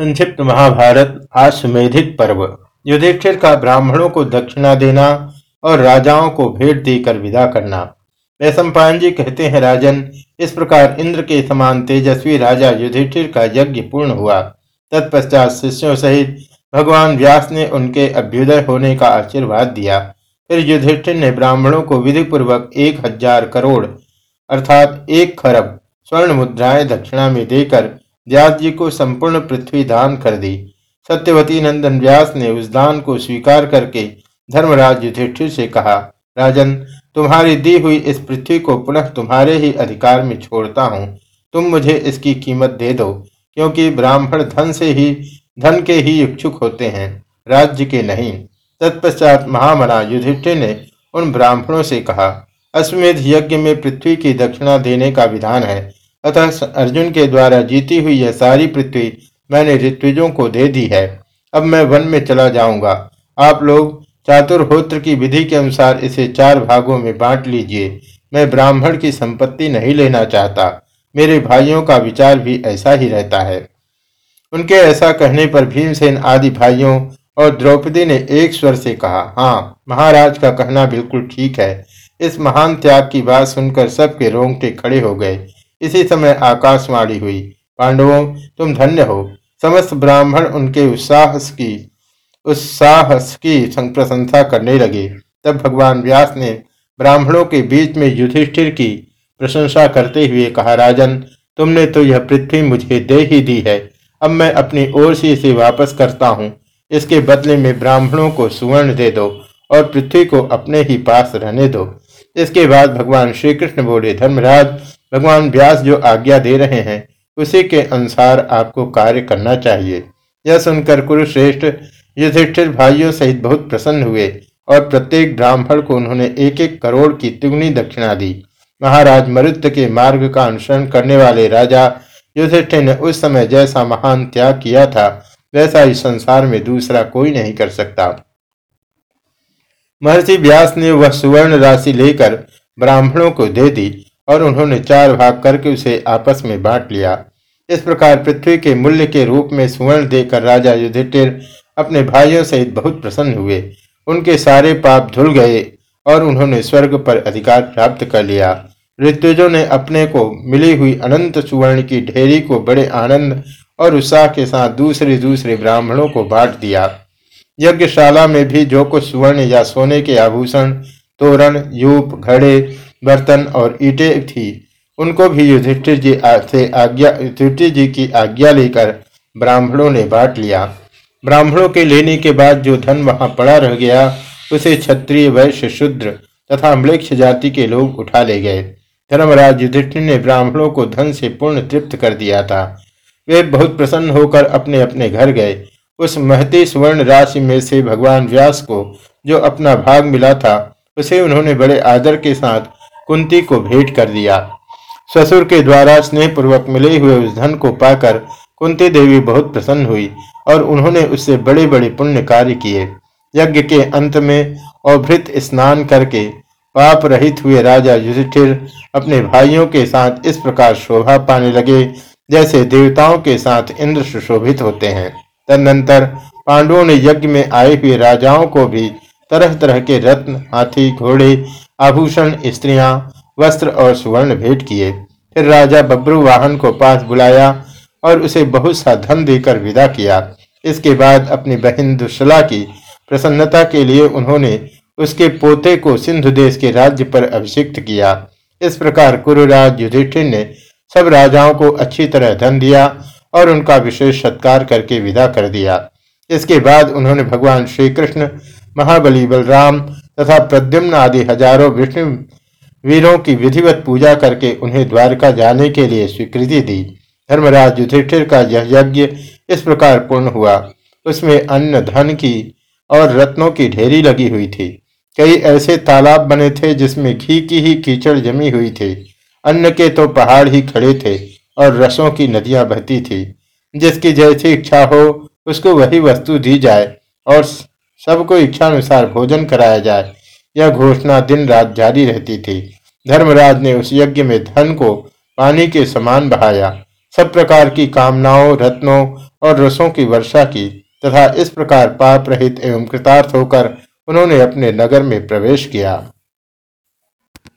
संक्षिप्त महाभारत आश्वेधिक पर्व। युधिष्ठिर का ब्राह्मणों को दक्षिणा देना और राजाओं को भेंट देकर विदा करना। वैशंपायन जी कहते हैं, राजन, इस प्रकार इंद्र के समान तेजस्वी राजा युधिष्ठिर का यज्ञ पूर्ण हुआ। तत्पश्चात शिष्यों सहित भगवान व्यास ने उनके अभ्युदय होने का आशीर्वाद दिया। फिर युधिष्ठिर ने ब्राह्मणों को विधि पूर्वक एक हज़ार करोड़, अर्थात एक खरब, स्वर्ण मुद्राएँ दक्षिणा में देकर व्यास जी को संपूर्ण पृथ्वी दान कर दी। सत्यवती नंदन व्यास ने उस दान को स्वीकार करके धर्मराज युधिष्ठिर से कहा, राजन, तुम्हारी दी हुई इस पृथ्वी को पुनः तुम्हारे ही अधिकार में छोड़ता हूँ। तुम मुझे इसकी कीमत दे दो, क्योंकि ब्राह्मण धन से ही, धन के ही इच्छुक होते हैं, राज्य के नहीं। तत्पश्चात महामना युधिष्ठिर ने उन ब्राह्मणों से कहा, अश्वमेध यज्ञ में पृथ्वी की दक्षिणा देने का विधान है। अतः अर्जुन के द्वारा जीती हुई यह सारी पृथ्वी मैंने ऋत्विजों को दे दी है। अब मैं वन में चला जाऊँगा। आप लोग चातुर्होत्र की विधि के अनुसार इसे चार भागों में बांट लीजिए। मैं ब्राह्मण की संपत्ति नहीं लेना चाहता। मेरे भाइयों का विचार भी ऐसा ही रहता है। उनके ऐसा कहने पर भीमसेन आदि भाइयों और द्रौपदी ने एक स्वर से कहा हाँ महाराज का कहना बिल्कुल ठीक है। इस महान त्याग की बात सुनकर सबके रोंगटे खड़े हो गए। इसी समय आकाशवाणी हुई। पांडवों, तुम धन्य हो। समस्त ब्राह्मण उनके उत्साह की उत्साह की प्रशंसा करने लगे। तब भगवान व्यास ने ब्राह्मणों के बीच में युधिष्ठिर की प्रशंसा करते हुए कहा, राजन, तुमने तो यह पृथ्वी मुझे दे ही दी है। अब मैं अपनी ओर से इसे वापस करता हूँ। इसके बदले में ब्राह्मणों को सुवर्ण दे दो और पृथ्वी को अपने ही पास रहने दो। इसके बाद भगवान श्री कृष्ण बोले, धर्मराज भगवान व्यास जो आज्ञा दे रहे हैं, उसी के अनुसार आपको कार्य करना चाहिए। यह सुनकर कुरुश्रेष्ठ युधिष्ठिर भाइयों सहित बहुत प्रसन्न हुए और प्रत्येक ब्राह्मण को उन्होंने एक एक करोड़ की तिगुनी दक्षिणा दी। महाराज मरुत्य के मार्ग का अनुसरण करने वाले राजा युधिष्ठिर ने उस समय जैसा महान त्याग किया था, वैसा इस संसार में दूसरा कोई नहीं कर सकता। महर्षि व्यास ने वह सुवर्ण राशि लेकर ब्राह्मणों को दे दी और उन्होंने चार भाग करके उसे आपस में बांट लिया। इस प्रकार पृथ्वी के मूल्य के रूप में सुवर्ण देकर राजा युधिष्ठिर अपने भाइयों सहित बहुत प्रसन्न हुए। उनके सारे पाप धुल गए और उन्होंने स्वर्ग पर अधिकार प्राप्त कर लिया। ऋतुजों ने अपने को मिली हुई अनंत सुवर्ण की ढेरी को बड़े आनंद और उत्साह के साथ दूसरे दूसरे ब्राह्मणों को बांट दिया। यज्ञशाला में भी जो कुछ सुवर्ण या सोने के आभूषण, तोरण, यूप, घड़े बर्तन और ईटे थी। उनको भी युधिष्ठिर जी से आज्ञा युधिष्ठिर जी की आज्ञा लेकर ब्राह्मणों ने बांट लिया। ब्राह्मणों के लेने के बाद जो धन वहाँ पड़ा रह गया, उसे क्षत्रिय, वैश्य, शूद्र तथा अम्लेक्ष जाति के लोग उठा ले गए। धर्मराज युधिष्ठिर ने ब्राह्मणों को धन से पूर्ण तृप्त कर दिया था। वे बहुत प्रसन्न होकर अपने अपने घर गए। उस महती सुवर्ण राशि में से भगवान व्यास को जो अपना भाग मिला था, उसे उन्होंने बड़े आदर के साथ कुंती को भेंट कर दिया। ससुर के द्वारा स्नेह पूर्वक मिले हुए उस धन को पाकर कुंती देवी बहुत प्रसन्न हुई और उन्होंने उससे बड़े बड़े पुण्य कार्य किए। यज्ञ के अंत में अवभृत स्नान करके पाप रहित हुए राजा युधिष्ठिर अपने भाइयों के साथ इस प्रकार शोभा पाने लगे, जैसे देवताओं के साथ इंद्र सुशोभित होते हैं। तदनंतर पांडवों ने यज्ञ में आए हुए राजाओं को भी तरह तरह के रत्न, हाथी, घोड़े आभूषण, स्त्रियाँ, वस्त्र और सुवर्ण भेंट किए। फिर राजा बब्रू वाहन को पास बुलाया और उसे बहुत सा धन देकर विदा किया। इसके बाद अपनी बहन दुशला की प्रसन्नता के लिए उन्होंने उसके पोते को सिंधु देश के राज्य पर अभिषिक्त किया। इस प्रकार कुरुराज युधिष्ठिर ने सब राजाओं को अच्छी तरह धन दिया और उनका विशेष सत्कार करके विदा कर दिया। इसके बाद उन्होंने भगवान श्री कृष्ण महाबली बलराम तथा प्रद्युम्न आदि हज़ारों विष्णु वीरों की विधिवत पूजा करके उन्हें द्वारका जाने के लिए स्वीकृति दी। धर्मराज युधिष्ठिर का यह यज्ञ इस प्रकार पूर्ण हुआ। उसमें अन्न, धन की और रत्नों की ढेरी लगी हुई थी। कई ऐसे तालाब बने थे जिसमें घी की ही कीचड़ जमी हुई थी। अन्न के तो पहाड़ ही खड़े थे और रसों की नदियाँ बहती थी। जिसकी जैसी इच्छा हो, उसको वही वस्तु दी जाए और सबको इच्छानुसार भोजन कराया जाए। यह घोषणा दिन रात जारी रहती थी। धर्मराज ने उस यज्ञ में धन को पानी के समान बहाया। सब प्रकार की कामनाओं, रत्नों और रसों की वर्षा की तथा इस प्रकार पाप रहित एवं कृतार्थ होकर उन्होंने अपने नगर में प्रवेश किया।